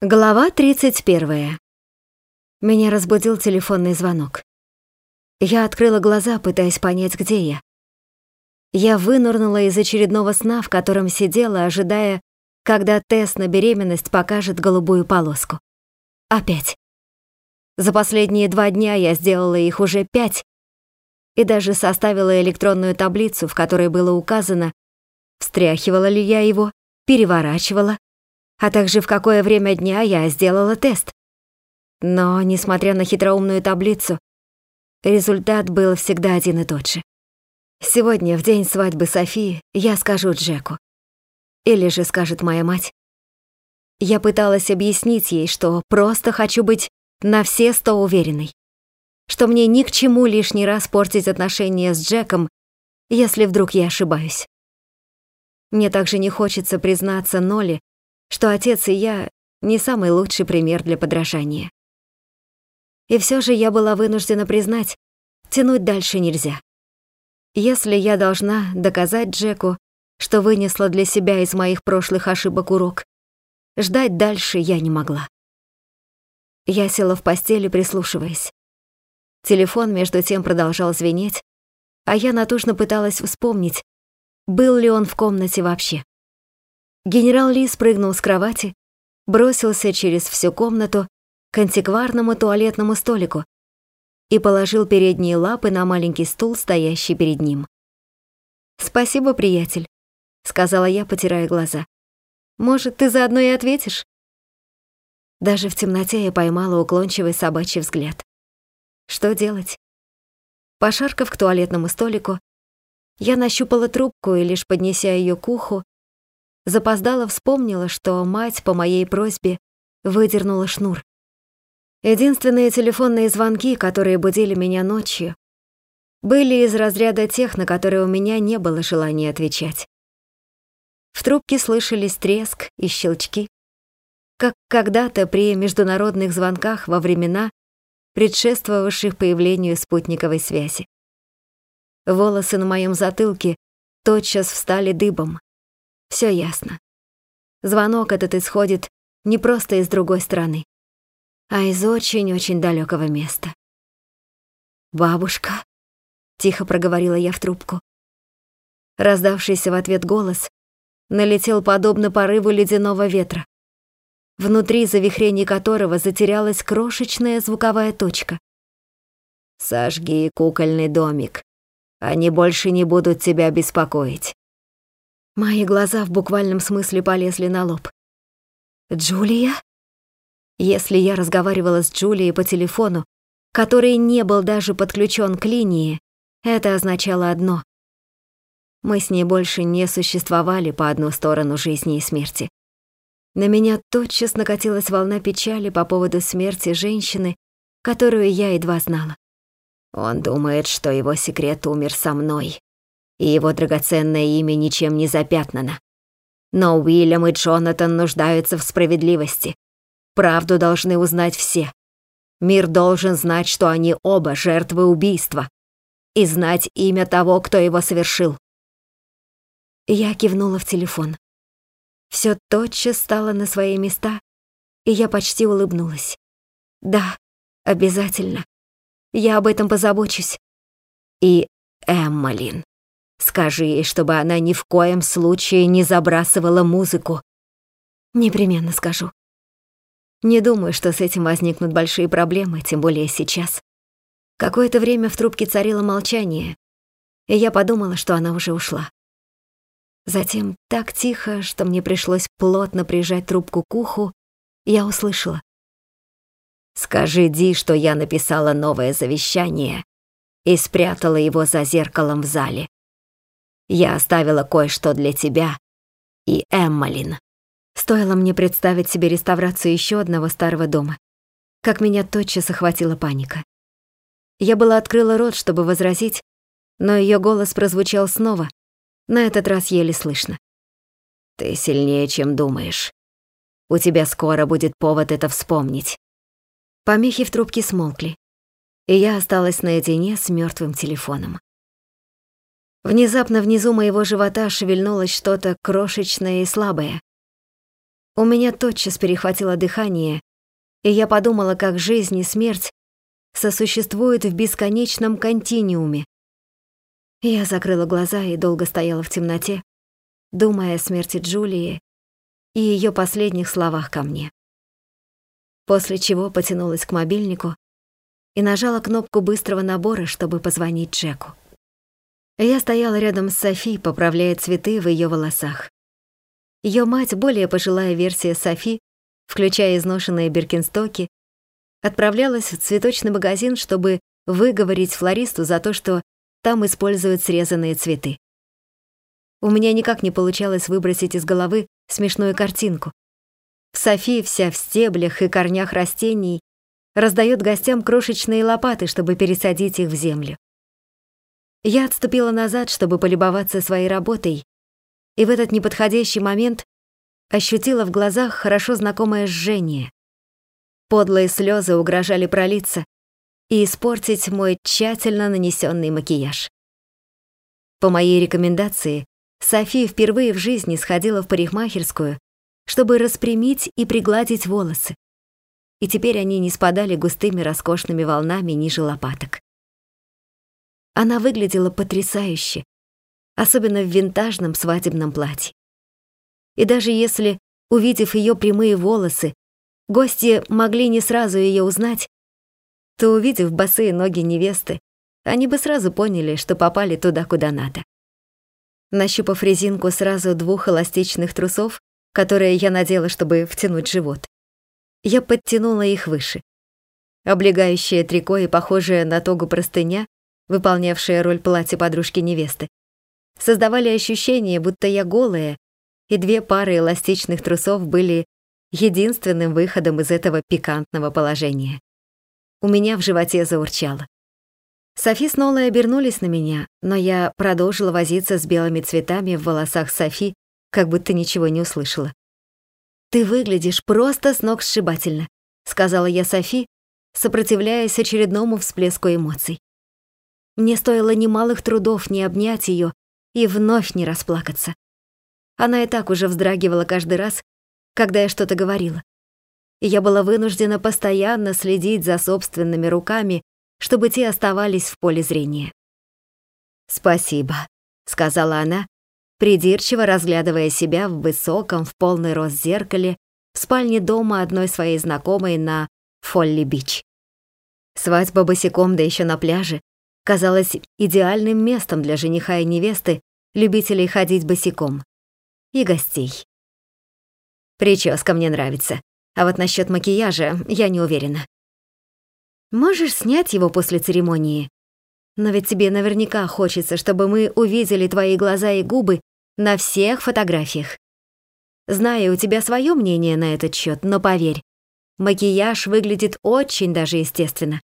Глава 31. Меня разбудил телефонный звонок. Я открыла глаза, пытаясь понять, где я. Я вынырнула из очередного сна, в котором сидела, ожидая, когда тест на беременность покажет голубую полоску. Опять. За последние два дня я сделала их уже пять и даже составила электронную таблицу, в которой было указано, встряхивала ли я его, переворачивала, а также в какое время дня я сделала тест. Но, несмотря на хитроумную таблицу, результат был всегда один и тот же. Сегодня, в день свадьбы Софии, я скажу Джеку. Или же скажет моя мать. Я пыталась объяснить ей, что просто хочу быть на все сто уверенной. Что мне ни к чему лишний раз портить отношения с Джеком, если вдруг я ошибаюсь. Мне также не хочется признаться Ноле, что отец и я не самый лучший пример для подражания. И все же я была вынуждена признать, тянуть дальше нельзя. Если я должна доказать Джеку, что вынесла для себя из моих прошлых ошибок урок, ждать дальше я не могла. Я села в постели, прислушиваясь. Телефон между тем продолжал звенеть, а я натужно пыталась вспомнить, был ли он в комнате вообще. Генерал Ли спрыгнул с кровати, бросился через всю комнату к антикварному туалетному столику и положил передние лапы на маленький стул, стоящий перед ним. «Спасибо, приятель», — сказала я, потирая глаза. «Может, ты заодно и ответишь?» Даже в темноте я поймала уклончивый собачий взгляд. Что делать? Пошаркав к туалетному столику, я нащупала трубку и, лишь поднеся ее к уху, запоздала вспомнила, что мать по моей просьбе выдернула шнур. Единственные телефонные звонки, которые будили меня ночью, были из разряда тех, на которые у меня не было желания отвечать. В трубке слышались треск и щелчки, как когда-то при международных звонках во времена, предшествовавших появлению спутниковой связи. Волосы на моем затылке тотчас встали дыбом. Все ясно. Звонок этот исходит не просто из другой страны, а из очень-очень далекого места. «Бабушка», — тихо проговорила я в трубку. Раздавшийся в ответ голос налетел подобно порыву ледяного ветра, внутри завихрений которого затерялась крошечная звуковая точка. «Сожги кукольный домик. Они больше не будут тебя беспокоить. Мои глаза в буквальном смысле полезли на лоб. «Джулия?» Если я разговаривала с Джулией по телефону, который не был даже подключен к линии, это означало одно. Мы с ней больше не существовали по одну сторону жизни и смерти. На меня тотчас накатилась волна печали по поводу смерти женщины, которую я едва знала. Он думает, что его секрет умер со мной, и его драгоценное имя ничем не запятнано. Но Уильям и Джонатан нуждаются в справедливости. Правду должны узнать все. Мир должен знать, что они оба жертвы убийства, и знать имя того, кто его совершил. Я кивнула в телефон. Все тотчас стало на свои места, и я почти улыбнулась. Да, обязательно. Я об этом позабочусь. И Эммалин. Скажи ей, чтобы она ни в коем случае не забрасывала музыку. Непременно скажу. Не думаю, что с этим возникнут большие проблемы, тем более сейчас. Какое-то время в трубке царило молчание, и я подумала, что она уже ушла. Затем так тихо, что мне пришлось плотно прижать трубку к уху, я услышала. «Скажи Ди, что я написала новое завещание и спрятала его за зеркалом в зале. Я оставила кое-что для тебя и Эммалин. Стоило мне представить себе реставрацию еще одного старого дома, как меня тотчас охватила паника. Я была открыла рот, чтобы возразить, но ее голос прозвучал снова, на этот раз еле слышно. «Ты сильнее, чем думаешь. У тебя скоро будет повод это вспомнить». Помехи в трубке смолкли, и я осталась наедине с мертвым телефоном. Внезапно внизу моего живота шевельнулось что-то крошечное и слабое. У меня тотчас перехватило дыхание, и я подумала, как жизнь и смерть сосуществуют в бесконечном континиуме. Я закрыла глаза и долго стояла в темноте, думая о смерти Джулии и ее последних словах ко мне. После чего потянулась к мобильнику и нажала кнопку быстрого набора, чтобы позвонить Джеку. Я стояла рядом с Софи, поправляя цветы в ее волосах. Ее мать, более пожилая версия Софи, включая изношенные биркинстоки, отправлялась в цветочный магазин, чтобы выговорить флористу за то, что там используют срезанные цветы. У меня никак не получалось выбросить из головы смешную картинку. Софи вся в стеблях и корнях растений раздает гостям крошечные лопаты, чтобы пересадить их в землю. Я отступила назад, чтобы полюбоваться своей работой, и в этот неподходящий момент ощутила в глазах хорошо знакомое жжение. Подлые слезы угрожали пролиться и испортить мой тщательно нанесенный макияж. По моей рекомендации, София впервые в жизни сходила в парикмахерскую, чтобы распрямить и пригладить волосы. И теперь они не спадали густыми роскошными волнами ниже лопаток. Она выглядела потрясающе, особенно в винтажном свадебном платье. И даже если, увидев ее прямые волосы, гости могли не сразу ее узнать, то, увидев босые ноги невесты, они бы сразу поняли, что попали туда, куда надо. Нащупав резинку сразу двух эластичных трусов, которые я надела, чтобы втянуть живот, я подтянула их выше. Облегающее трико и похожее на тогу простыня, выполнявшая роль платья подружки невесты, создавали ощущение, будто я голая, и две пары эластичных трусов были единственным выходом из этого пикантного положения. У меня в животе заурчало. Софи с Нолой обернулись на меня, но я продолжила возиться с белыми цветами в волосах Софи, как будто ничего не услышала. «Ты выглядишь просто с ног сшибательно», — сказала я Софи, сопротивляясь очередному всплеску эмоций. Мне стоило немалых трудов не обнять ее и вновь не расплакаться. Она и так уже вздрагивала каждый раз, когда я что-то говорила. И я была вынуждена постоянно следить за собственными руками, чтобы те оставались в поле зрения. «Спасибо», — сказала она, придирчиво разглядывая себя в высоком, в полный рост зеркале в спальне дома одной своей знакомой на Фолли-Бич. Свадьба босиком, да еще на пляже, казалась идеальным местом для жениха и невесты, любителей ходить босиком. И гостей. Прическа мне нравится, а вот насчет макияжа я не уверена. Можешь снять его после церемонии? Но ведь тебе наверняка хочется, чтобы мы увидели твои глаза и губы на всех фотографиях. Знаю, у тебя свое мнение на этот счет, но поверь, макияж выглядит очень даже естественно.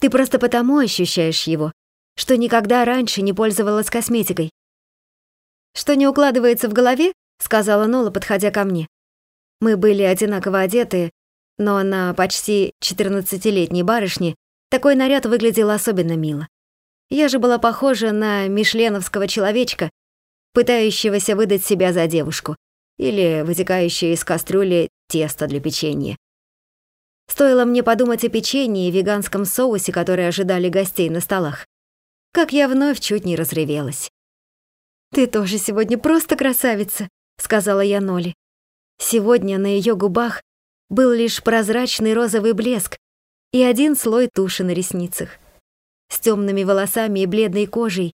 Ты просто потому ощущаешь его, что никогда раньше не пользовалась косметикой. «Что не укладывается в голове?» — сказала Нола, подходя ко мне. Мы были одинаково одеты, но на почти 14-летней барышне такой наряд выглядел особенно мило. Я же была похожа на мишленовского человечка, пытающегося выдать себя за девушку, или вытекающее из кастрюли тесто для печенья. Стоило мне подумать о печенье и веганском соусе, которые ожидали гостей на столах, как я вновь чуть не разревелась. «Ты тоже сегодня просто красавица», — сказала я Ноли. Сегодня на ее губах был лишь прозрачный розовый блеск и один слой туши на ресницах. С темными волосами и бледной кожей,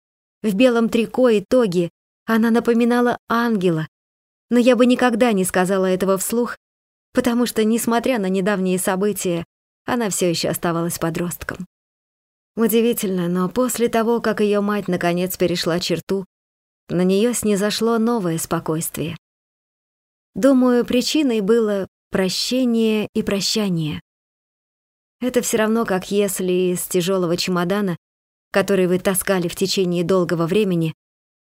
в белом трико и тоге она напоминала ангела, но я бы никогда не сказала этого вслух, потому что, несмотря на недавние события, она все еще оставалась подростком. Удивительно, но после того, как ее мать наконец перешла черту, на нее снизошло новое спокойствие. Думаю, причиной было прощение и прощание. Это все равно, как если из тяжелого чемодана, который вы таскали в течение долгого времени,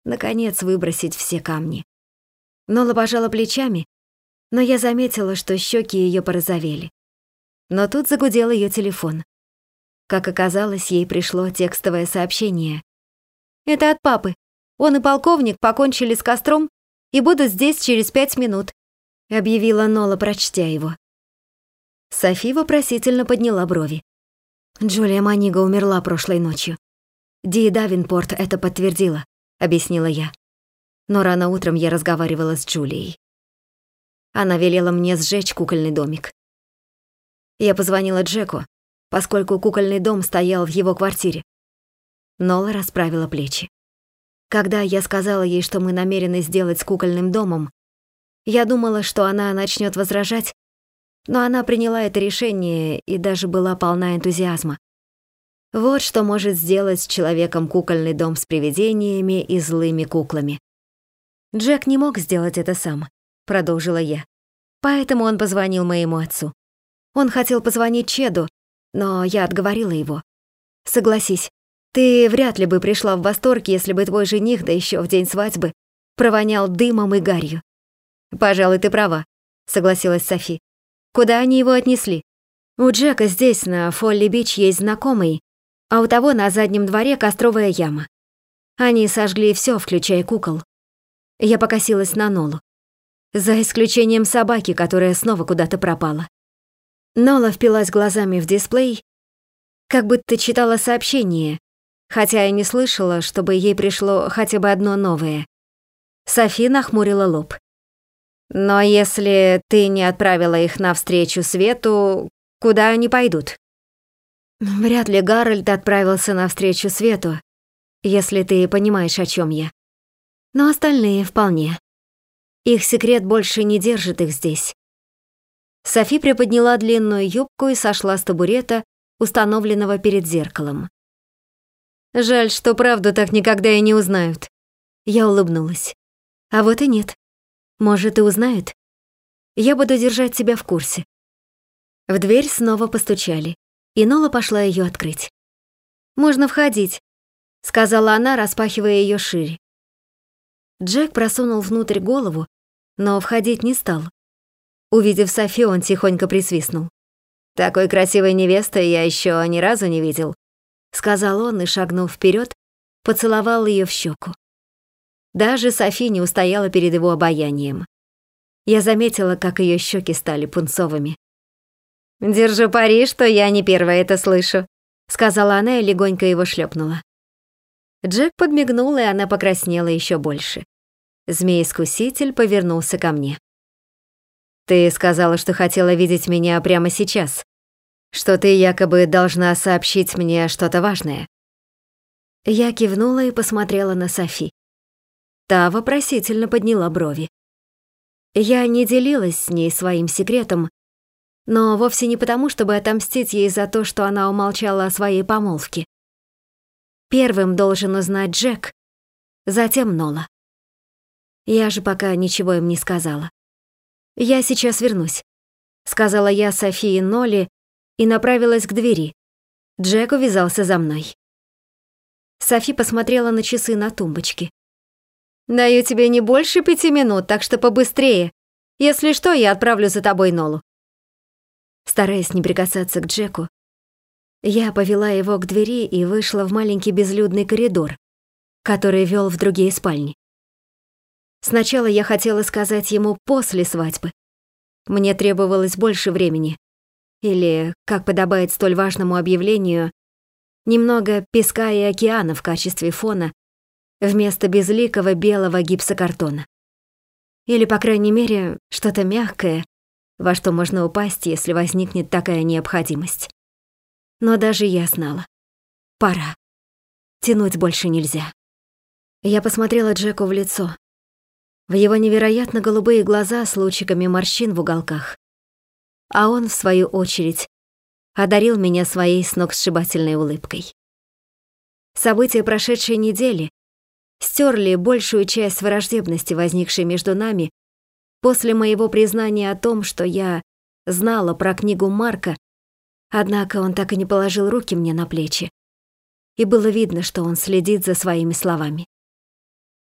наконец выбросить все камни. Нола пожала плечами но я заметила, что щеки ее порозовели. Но тут загудел ее телефон. Как оказалось, ей пришло текстовое сообщение. «Это от папы. Он и полковник покончили с костром и будут здесь через пять минут. — объявила Нола, прочтя его. Софи вопросительно подняла брови. Джулия Манига умерла прошлой ночью. Ди Давинпорт это подтвердила, объяснила я. Но рано утром я разговаривала с Джулией. Она велела мне сжечь кукольный домик. Я позвонила Джеку, поскольку кукольный дом стоял в его квартире. Нола расправила плечи. Когда я сказала ей, что мы намерены сделать с кукольным домом, я думала, что она начнет возражать, но она приняла это решение и даже была полна энтузиазма. Вот что может сделать с человеком кукольный дом с привидениями и злыми куклами. Джек не мог сделать это сам, продолжила я. Поэтому он позвонил моему отцу. Он хотел позвонить Чеду, но я отговорила его. Согласись, ты вряд ли бы пришла в восторг, если бы твой жених, да еще в день свадьбы, провонял дымом и гарью. Пожалуй, ты права, согласилась Софи. Куда они его отнесли? У Джека здесь, на Фолли-Бич, есть знакомый, а у того на заднем дворе костровая яма. Они сожгли все, включая кукол. Я покосилась на Нолу. За исключением собаки, которая снова куда-то пропала. Нола впилась глазами в дисплей, как будто читала сообщение, хотя я не слышала, чтобы ей пришло хотя бы одно новое. Софи нахмурила лоб. «Но если ты не отправила их навстречу свету, куда они пойдут?» «Вряд ли Гарольд отправился навстречу свету, если ты понимаешь, о чем я. Но остальные вполне. Их секрет больше не держит их здесь». Софи приподняла длинную юбку и сошла с табурета, установленного перед зеркалом. Жаль, что правду так никогда и не узнают. Я улыбнулась. А вот и нет. Может, и узнают. Я буду держать тебя в курсе. В дверь снова постучали, и Нола пошла ее открыть. «Можно входить», — сказала она, распахивая ее шире. Джек просунул внутрь голову, но входить не стал. Увидев Софи, он тихонько присвистнул. «Такой красивой невесты я еще ни разу не видел сказал он и, шагнув вперед, поцеловал ее в щеку. Даже Софи не устояла перед его обаянием. Я заметила, как ее щеки стали пунцовыми. «Держу пари, что я не первая это слышу», сказала она и легонько его шлепнула. Джек подмигнул, и она покраснела еще больше. Змей-искуситель повернулся ко мне. «Ты сказала, что хотела видеть меня прямо сейчас что ты якобы должна сообщить мне что-то важное». Я кивнула и посмотрела на Софи. Та вопросительно подняла брови. Я не делилась с ней своим секретом, но вовсе не потому, чтобы отомстить ей за то, что она умолчала о своей помолвке. Первым должен узнать Джек, затем Нола. Я же пока ничего им не сказала. «Я сейчас вернусь», — сказала я Софии и Ноле, и направилась к двери. Джек увязался за мной. Софи посмотрела на часы на тумбочке. «Даю тебе не больше пяти минут, так что побыстрее. Если что, я отправлю за тобой Нолу». Стараясь не прикасаться к Джеку, я повела его к двери и вышла в маленький безлюдный коридор, который вел в другие спальни. Сначала я хотела сказать ему после свадьбы. Мне требовалось больше времени, или, как подобает столь важному объявлению, немного песка и океана в качестве фона вместо безликого белого гипсокартона. Или, по крайней мере, что-то мягкое, во что можно упасть, если возникнет такая необходимость. Но даже я знала. Пора. Тянуть больше нельзя. Я посмотрела Джеку в лицо. В его невероятно голубые глаза с лучиками морщин в уголках а он, в свою очередь, одарил меня своей сногсшибательной улыбкой. События прошедшей недели стерли большую часть враждебности, возникшей между нами после моего признания о том, что я знала про книгу Марка, однако он так и не положил руки мне на плечи, и было видно, что он следит за своими словами.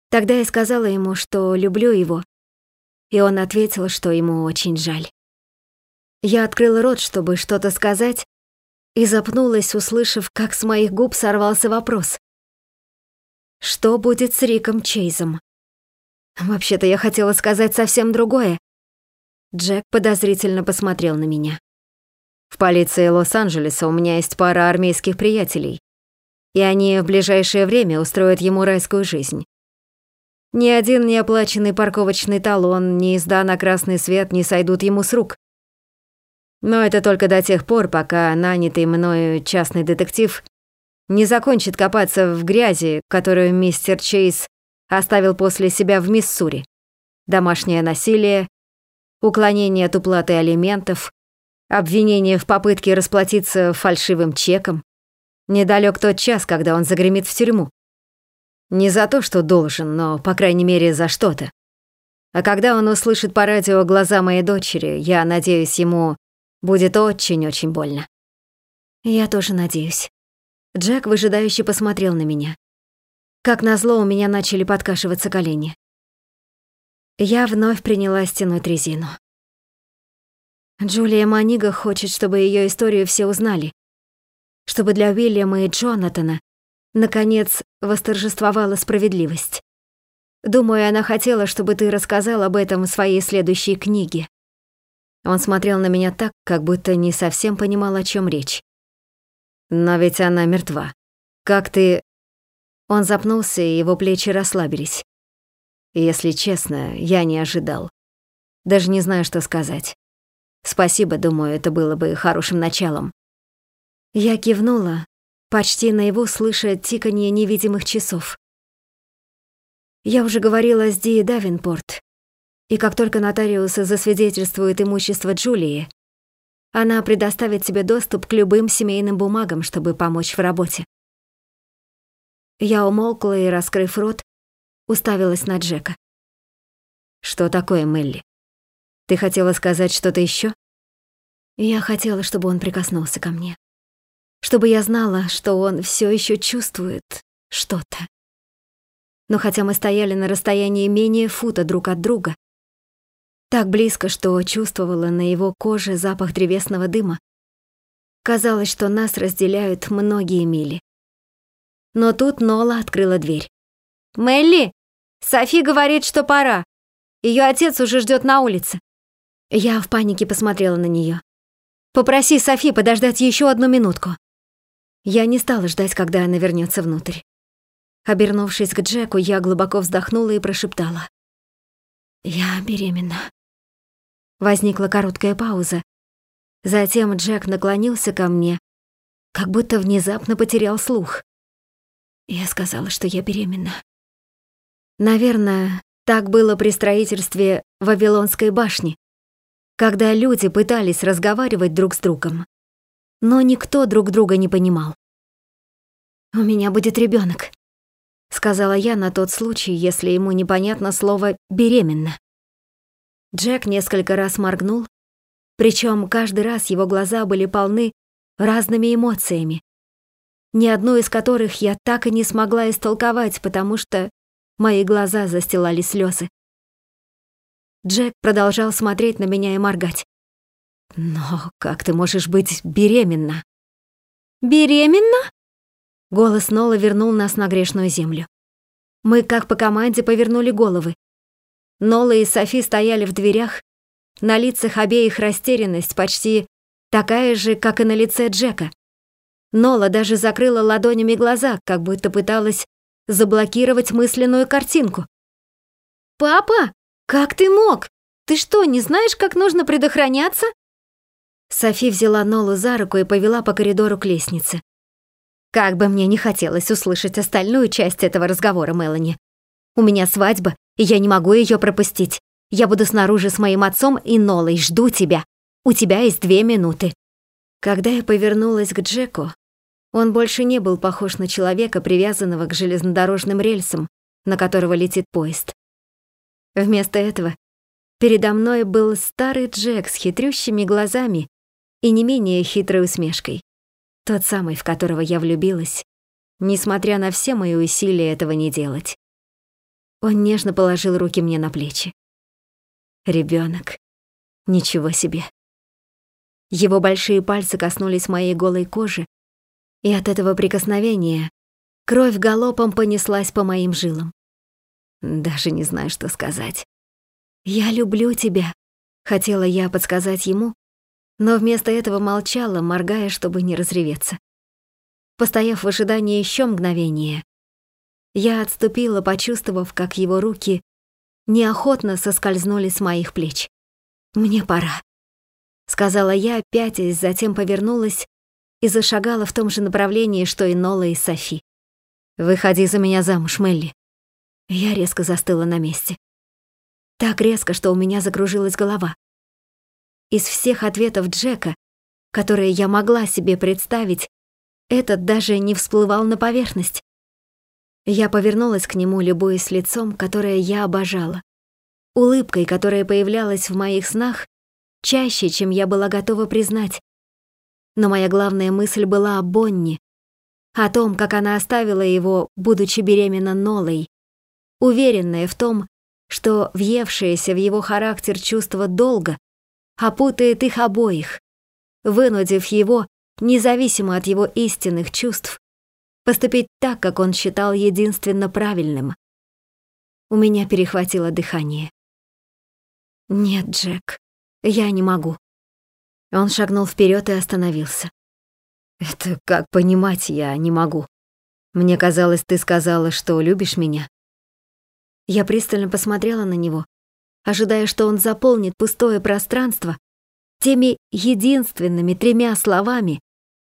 Тогда я сказала ему, что люблю его, и он ответил, что ему очень жаль. Я открыла рот, чтобы что-то сказать, и запнулась, услышав, как с моих губ сорвался вопрос. Что будет с Риком Чейзом? Вообще-то я хотела сказать совсем другое. Джек подозрительно посмотрел на меня. В полиции Лос-Анджелеса у меня есть пара армейских приятелей, и они в ближайшее время устроят ему райскую жизнь. Ни один неоплаченный парковочный талон, ни езда на красный свет не сойдут ему с рук. Но это только до тех пор, пока нанятый мною частный детектив не закончит копаться в грязи, которую мистер Чейз оставил после себя в Миссури. Домашнее насилие, уклонение от уплаты алиментов, обвинение в попытке расплатиться фальшивым чеком. Недалек тот час, когда он загремит в тюрьму. Не за то, что должен, но, по крайней мере, за что-то. А когда он услышит по радио глаза моей дочери, я надеюсь, ему будет очень-очень больно. Я тоже надеюсь. Джек выжидающе посмотрел на меня. Как назло, у меня начали подкашиваться колени. Я вновь приняла стянуть резину. Джулия Манига хочет, чтобы ее историю все узнали. Чтобы для Уильяма и Джонатана Наконец, восторжествовала справедливость. Думаю, она хотела, чтобы ты рассказал об этом в своей следующей книге. Он смотрел на меня так, как будто не совсем понимал, о чем речь. Но ведь она мертва. Как ты... Он запнулся, и его плечи расслабились. Если честно, я не ожидал. Даже не знаю, что сказать. Спасибо, думаю, это было бы хорошим началом. Я кивнула, почти наяву слыша тиканье невидимых часов. Я уже говорила с Ди Давинпорт, и как только нотариусы засвидетельствуют имущество Джулии, она предоставит тебе доступ к любым семейным бумагам, чтобы помочь в работе. Я умолкла и, раскрыв рот, уставилась на Джека. «Что такое, Мелли? Ты хотела сказать что-то еще? Я хотела, чтобы он прикоснулся ко мне чтобы я знала, что он все еще чувствует что-то. Но хотя мы стояли на расстоянии менее фута друг от друга, так близко, что чувствовала на его коже запах древесного дыма, казалось, что нас разделяют многие мили. Но тут Нола открыла дверь. «Мелли, Софи говорит, что пора. Ее отец уже ждет на улице». Я в панике посмотрела на нее. «Попроси Софи подождать еще одну минутку». Я не стала ждать, когда она вернется внутрь. Обернувшись к Джеку, я глубоко вздохнула и прошептала. «Я беременна». Возникла короткая пауза. Затем Джек наклонился ко мне, как будто внезапно потерял слух. Я сказала, что я беременна. Наверное, так было при строительстве Вавилонской башни, когда люди пытались разговаривать друг с другом, но никто друг друга не понимал. «У меня будет ребенок, сказала я на тот случай, если ему непонятно слово «беременна». Джек несколько раз моргнул, причем каждый раз его глаза были полны разными эмоциями, ни одну из которых я так и не смогла истолковать, потому что мои глаза застилали слезы. Джек продолжал смотреть на меня и моргать. «Но как ты можешь быть беременна?» «Беременна?» Голос Нола вернул нас на грешную землю. Мы, как по команде, повернули головы. Нола и Софи стояли в дверях, на лицах обеих растерянность почти такая же, как и на лице Джека. Нола даже закрыла ладонями глаза, как будто пыталась заблокировать мысленную картинку. «Папа, как ты мог? Ты что, не знаешь, как нужно предохраняться?» Софи взяла Нолу за руку и повела по коридору к лестнице. Как бы мне не хотелось услышать остальную часть этого разговора, Мелани. У меня свадьба, и я не могу ее пропустить. Я буду снаружи с моим отцом и Нолой, жду тебя. У тебя есть две минуты». Когда я повернулась к Джеку, он больше не был похож на человека, привязанного к железнодорожным рельсам, на которого летит поезд. Вместо этого передо мной был старый Джек с хитрющими глазами и не менее хитрой усмешкой. Тот самый, в которого я влюбилась, несмотря на все мои усилия этого не делать. Он нежно положил руки мне на плечи. Ребенок, Ничего себе. Его большие пальцы коснулись моей голой кожи, и от этого прикосновения кровь галопом понеслась по моим жилам. Даже не знаю, что сказать. «Я люблю тебя», Хотела я подсказать ему, но вместо этого молчала, моргая, чтобы не разреветься. Постояв в ожидании еще мгновение, я отступила, почувствовав, как его руки неохотно соскользнули с моих плеч. «Мне пора», — сказала я, пятясь, затем повернулась и зашагала в том же направлении, что и Нола и Софи. «Выходи за меня замуж, Мелли». Я резко застыла на месте. Так резко, что у меня закружилась голова. Из всех ответов Джека, которые я могла себе представить, этот даже не всплывал на поверхность. Я повернулась к нему, любуясь лицом, которое я обожала, улыбкой, которая появлялась в моих снах чаще, чем я была готова признать. Но моя главная мысль была о Бонни, о том, как она оставила его, будучи беременна Нолой, уверенная в том, что въевшееся в его характер чувство долга опутает их обоих, вынудив его, независимо от его истинных чувств, поступить так, как он считал единственно правильным. У меня перехватило дыхание. «Нет, Джек, я не могу». Он шагнул вперед и остановился. «Это как понимать я не могу. Мне казалось, ты сказала, что любишь меня». Я пристально посмотрела на него, ожидая, что он заполнит пустое пространство теми единственными тремя словами,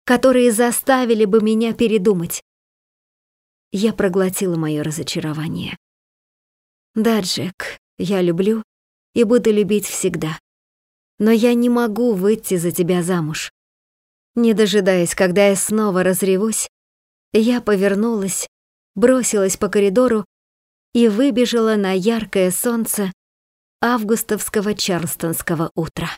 которые заставили бы меня передумать. Я проглотила мое разочарование. Да, Джек, я люблю и буду любить всегда. Но я не могу выйти за тебя замуж. Не дожидаясь, когда я снова разревусь, я повернулась, бросилась по коридору и выбежала на яркое солнце августовского чарльстонского утра.